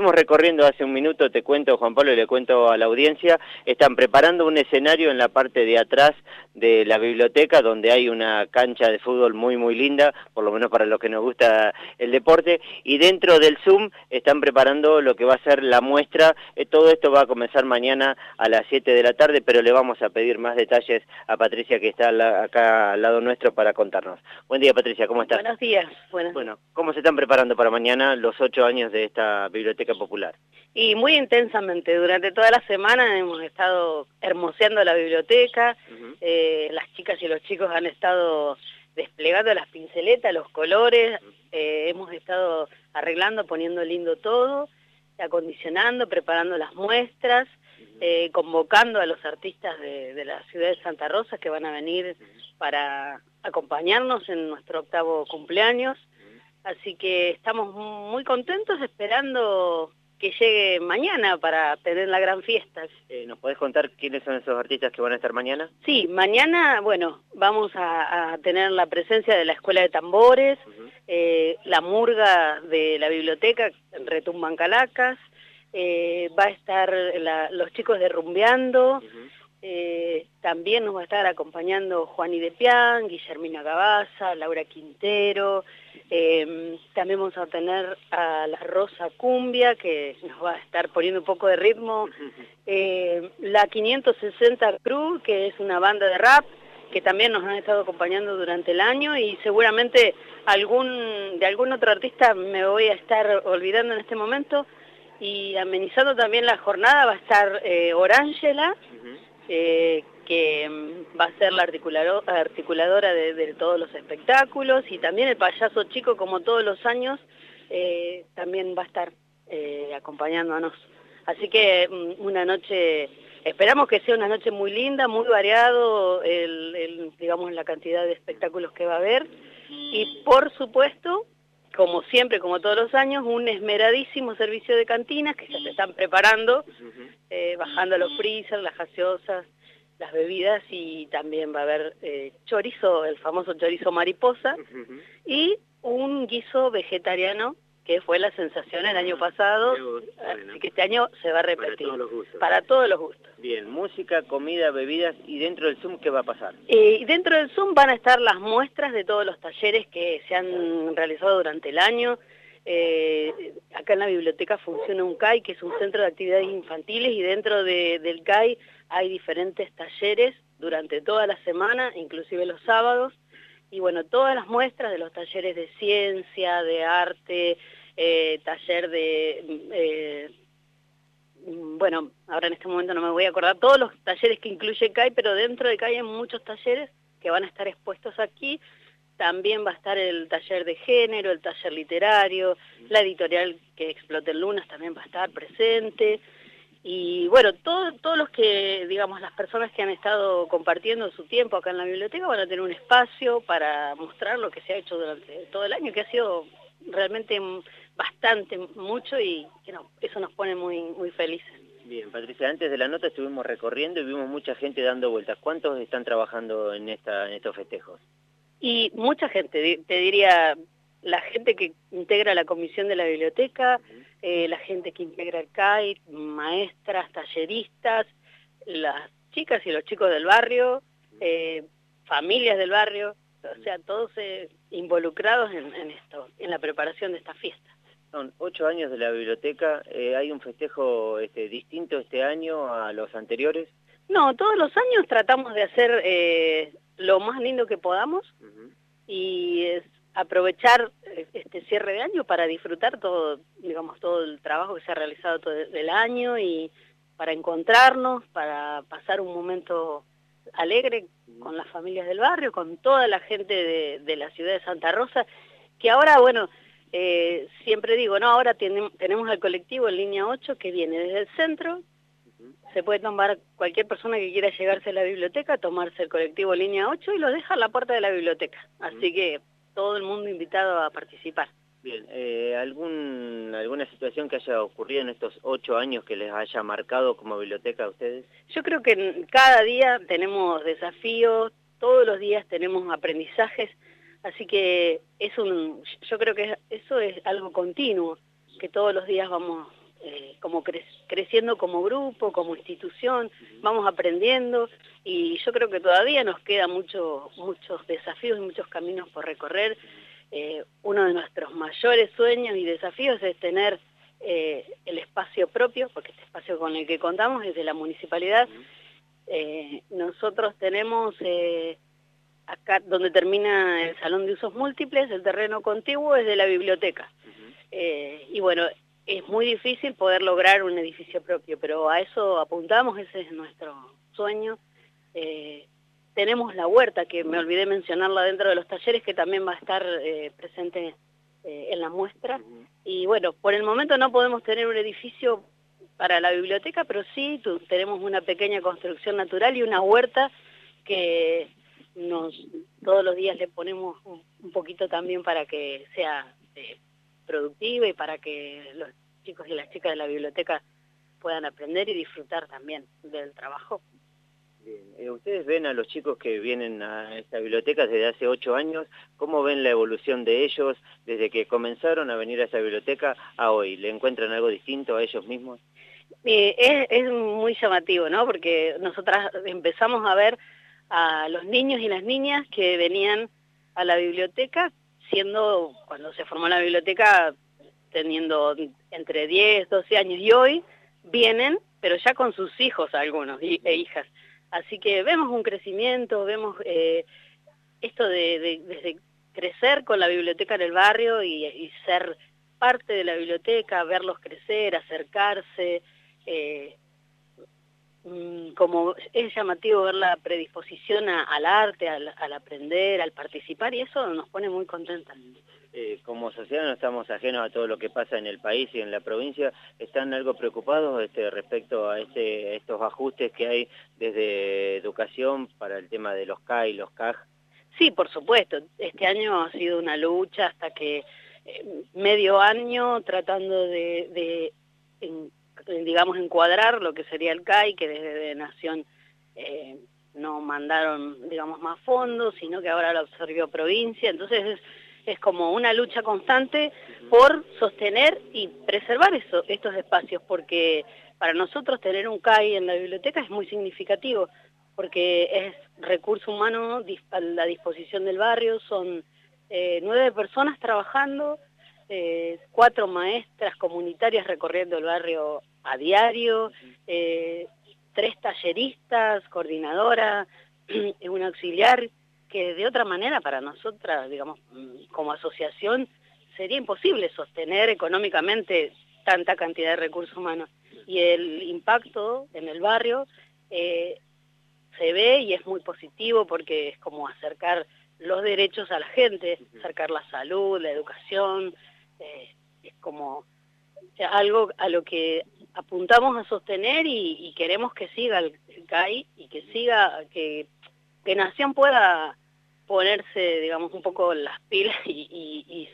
estuvimos recorriendo hace un minuto, te cuento Juan Pablo y le cuento a la audiencia, están preparando un escenario en la parte de atrás de la biblioteca donde hay una cancha de fútbol muy muy linda, por lo menos para los que nos gusta el deporte, y dentro del Zoom están preparando lo que va a ser la muestra, eh, todo esto va a comenzar mañana a las 7 de la tarde, pero le vamos a pedir más detalles a Patricia que está acá al lado nuestro para contarnos. Buen día Patricia, ¿cómo estás? Buenos días. Bueno, ¿cómo se están preparando para mañana los ocho años de esta Biblioteca Popular? Y muy intensamente, durante toda la semana hemos estado hermoseando la biblioteca, eh, las chicas y los chicos han estado desplegando las pinceletas, los colores, eh, hemos estado arreglando, poniendo lindo todo, acondicionando, preparando las muestras, eh, convocando a los artistas de, de, la ciudad de Santa Rosa que van a venir para acompañarnos en nuestro octavo cumpleaños. Así que estamos muy contentos esperando que llegue mañana para tener la gran fiesta. Eh, ¿Nos podés contar quiénes son esos artistas que van a estar mañana? Sí, mañana, bueno, vamos a, tener la presencia de la Escuela de Tambores, eh, la murga de la biblioteca, Retumban Calacas, eh, va a estar los chicos de Rumbeando, eh, también nos va a estar acompañando Juan Pian, Guillermina Gabaza, Laura Quintero, eh, también vamos a tener a la Rosa Cumbia, que nos va a estar poniendo un poco de ritmo, eh, la 560 Cruz, que es una banda de rap, que también nos han estado acompañando durante el año y seguramente algún de algún otro artista me voy a estar olvidando en este momento. Y amenizando también la jornada va a estar eh, Orangela, que mm, va a ser la articuladora de, todos los espectáculos y también el payaso chico, como todos los años, eh, también va a estar eh, acompañándonos. Así que mm, una noche, esperamos que sea una noche muy linda, muy variado, el, digamos, la cantidad de espectáculos que va a haber y por supuesto como siempre, como todos los años, un esmeradísimo servicio de cantinas que ya se están preparando, eh, bajando los freezers, las gaseosas, las bebidas y también va a haber eh, chorizo, el famoso chorizo mariposa, y un guiso vegetariano que fue la sensación el año pasado, así que este año se va a repetir. Para todos los gustos. Para todos los gustos. Bien, música, comida, bebidas, y dentro del Zoom, ¿qué va a pasar? Eh, dentro del Zoom van a estar las muestras de todos los talleres que se han realizado durante el año, eh, acá en la biblioteca funciona un CAI, que es un centro de actividades infantiles, y dentro del CAI hay diferentes talleres durante toda la semana, inclusive los sábados, y bueno, todas las muestras de los talleres de ciencia, de arte, eh, taller de... Eh, bueno, ahora en este momento no me voy a acordar, todos los talleres que incluye CAI, pero dentro de CAI hay muchos talleres que van a estar expuestos aquí, también va a estar el taller de género, el taller literario, la editorial que explote Lunas también va a estar presente. Y bueno, todos los que, digamos, las personas que han estado compartiendo su tiempo acá en la biblioteca van a tener un espacio para mostrar lo que se ha hecho durante todo el año, que ha sido realmente bastante, mucho y que no, eso nos pone muy, muy felices. Bien, Patricia, antes de la nota estuvimos recorriendo y vimos mucha gente dando vueltas. ¿Cuántos están trabajando en, esta, en estos festejos? Y mucha gente, te diría, la gente que integra la comisión de la biblioteca, eh, la gente que integra el CAI, maestras, talleristas, las chicas y los chicos del barrio, eh, familias del barrio, o sea, todos eh, involucrados en, esto, en la preparación de esta fiesta. Son ocho años de la biblioteca, ¿hay un festejo este, distinto este año a los anteriores? No, todos los años tratamos de hacer lo más lindo que podamos y es aprovechar eh, este cierre de año para disfrutar todo, digamos, todo el trabajo que se ha realizado todo el año y para encontrarnos, para pasar un momento alegre con las familias del barrio, con toda la gente de, la ciudad de Santa Rosa, que ahora, bueno, eh, siempre digo, no, ahora tenemos al colectivo en línea 8 que viene desde el centro, se puede tomar cualquier persona que quiera llegarse a la biblioteca, tomarse el colectivo línea 8 y lo deja a la puerta de la biblioteca. Así que todo el mundo invitado a participar. Bien, eh, ¿algún, ¿alguna situación que haya ocurrido en estos ocho años que les haya marcado como biblioteca a ustedes? Yo creo que cada día tenemos desafíos, todos los días tenemos aprendizajes, así que es un, yo creo que eso es algo continuo, que todos los días vamos eh, como creciendo como grupo, como institución, vamos aprendiendo y yo creo que todavía nos quedan mucho, muchos desafíos y muchos caminos por recorrer. Eh, uno de nuestros mayores sueños y desafíos es tener eh, el espacio propio, porque este espacio con el que contamos es de la municipalidad. nosotros tenemos acá donde termina el salón de usos múltiples, el terreno contiguo es de la biblioteca. y bueno, es muy difícil poder lograr un edificio propio, pero a eso apuntamos, ese es nuestro sueño. Eh, tenemos la huerta, que me olvidé mencionarla dentro de los talleres, que también va a estar eh, presente eh, en la muestra. Y bueno, por el momento no podemos tener un edificio para la biblioteca, pero sí tenemos una pequeña construcción natural y una huerta que nos todos los días le ponemos un, un poquito también para que sea productiva y para que los chicos y las chicas de la biblioteca puedan aprender y disfrutar también del trabajo. Bien. Eh, ustedes ven a los chicos que vienen a esta biblioteca desde hace ocho años, ¿cómo ven la evolución de ellos desde que comenzaron a venir a esta biblioteca a hoy? ¿Le encuentran algo distinto a ellos mismos? Eh, es, es, muy llamativo, ¿no? Porque nosotras empezamos a ver a los niños y las niñas que venían a la biblioteca siendo, cuando se formó la biblioteca, teniendo entre 10, 12 años, y hoy vienen, pero ya con sus hijos algunos e hijas. Así que vemos un crecimiento, vemos eh, esto de, crecer con la biblioteca en el barrio y, ser parte de la biblioteca, verlos crecer, acercarse, eh, como es llamativo ver la predisposición al arte, al, aprender, al participar, y eso nos pone muy contentas. Eh, como sociedad no estamos ajenos a todo lo que pasa en el país y en la provincia. ¿Están algo preocupados este, respecto a, este, estos ajustes que hay desde educación para el tema de los CA y los CAG? Sí, por supuesto. Este año ha sido una lucha hasta que eh, medio año tratando de, de digamos, encuadrar lo que sería el CAI, que desde Nación eh, no mandaron, digamos, más fondos, sino que ahora lo absorbió provincia, entonces es, es como una lucha constante por sostener y preservar eso, estos espacios, porque para nosotros tener un CAI en la biblioteca es muy significativo, porque es recurso humano a la disposición del barrio, son eh, nueve personas trabajando, eh, cuatro maestras comunitarias recorriendo el barrio a diario, eh, tres talleristas, coordinadora, un auxiliar, que de otra manera para nosotras, digamos, mm, como asociación, sería imposible sostener económicamente tanta cantidad de recursos humanos. Y el impacto en el barrio eh, se ve y es muy positivo porque es como acercar los derechos a la gente, acercar la salud, la educación, es como algo a lo que apuntamos a sostener y, queremos que siga el, CAI y que siga, que, que Nación pueda ponerse, digamos, un poco las pilas y,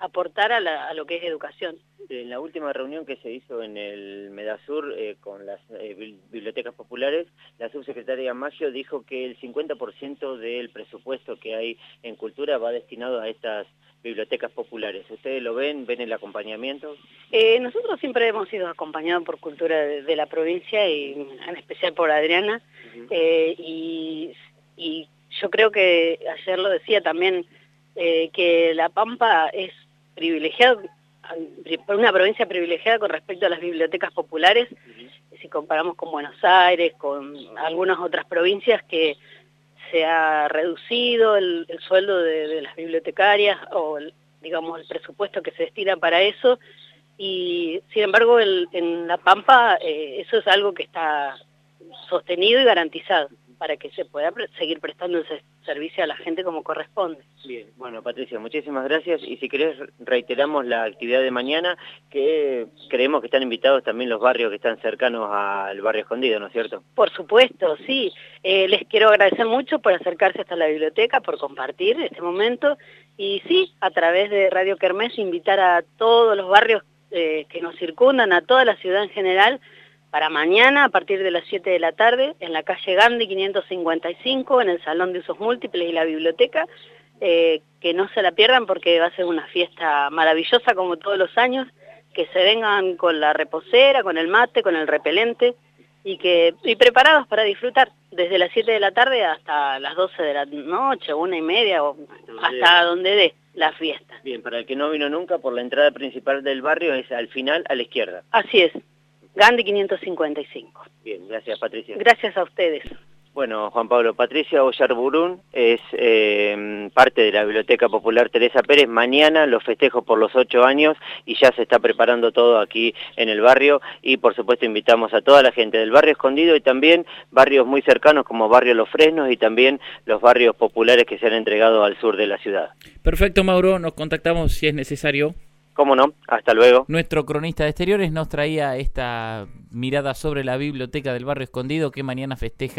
aportar a, lo que es educación. En la última reunión que se hizo en el Medasur eh, con las eh, bibliotecas populares, la subsecretaria Maggio dijo que el 50% del presupuesto que hay en cultura va destinado a estas bibliotecas populares. ¿Ustedes lo ven? ¿Ven el acompañamiento? Eh, nosotros siempre hemos sido acompañados por cultura de, la provincia y en especial por Adriana. Eh, y, yo creo que ayer lo decía también, eh, que La Pampa es privilegiada, una provincia privilegiada con respecto a las bibliotecas populares, si comparamos con Buenos Aires, con algunas otras provincias que se ha reducido el, sueldo de, las bibliotecarias o, digamos, el presupuesto que se destina para eso. Y, sin embargo, en La Pampa eh, eso es algo que está sostenido y garantizado para que se pueda seguir prestando ese servicio a la gente como corresponde. Bien, bueno Patricia, muchísimas gracias y si querés reiteramos la actividad de mañana que creemos que están invitados también los barrios que están cercanos al barrio escondido, ¿no es cierto? Por supuesto, sí. Eh, les quiero agradecer mucho por acercarse hasta la biblioteca, por compartir este momento y sí, a través de Radio Kermés invitar a todos los barrios eh, que nos circundan, a toda la ciudad en general, para mañana a partir de las 7 de la tarde en la calle Gandhi 555 en el Salón de Usos Múltiples y la biblioteca. Eh, que no se la pierdan porque va a ser una fiesta maravillosa como todos los años que se vengan con la reposera, con el mate, con el repelente y que y preparados para disfrutar desde las 7 de la tarde hasta las 12 de la noche, una y media o hasta donde dé la fiesta. Bien, para el que no vino nunca, por la entrada principal del barrio es al final a la izquierda. Así es, Gandhi 555. Bien, gracias Patricia. Gracias a ustedes. Bueno, Juan Pablo, Patricia Burún es eh, parte de la Biblioteca Popular Teresa Pérez. Mañana los festejos por los ocho años y ya se está preparando todo aquí en el barrio y por supuesto invitamos a toda la gente del barrio escondido y también barrios muy cercanos como Barrio Los Fresnos y también los barrios populares que se han entregado al sur de la ciudad. Perfecto, Mauro, nos contactamos si es necesario. Cómo no, hasta luego. Nuestro cronista de exteriores nos traía esta mirada sobre la biblioteca del barrio escondido que mañana festeja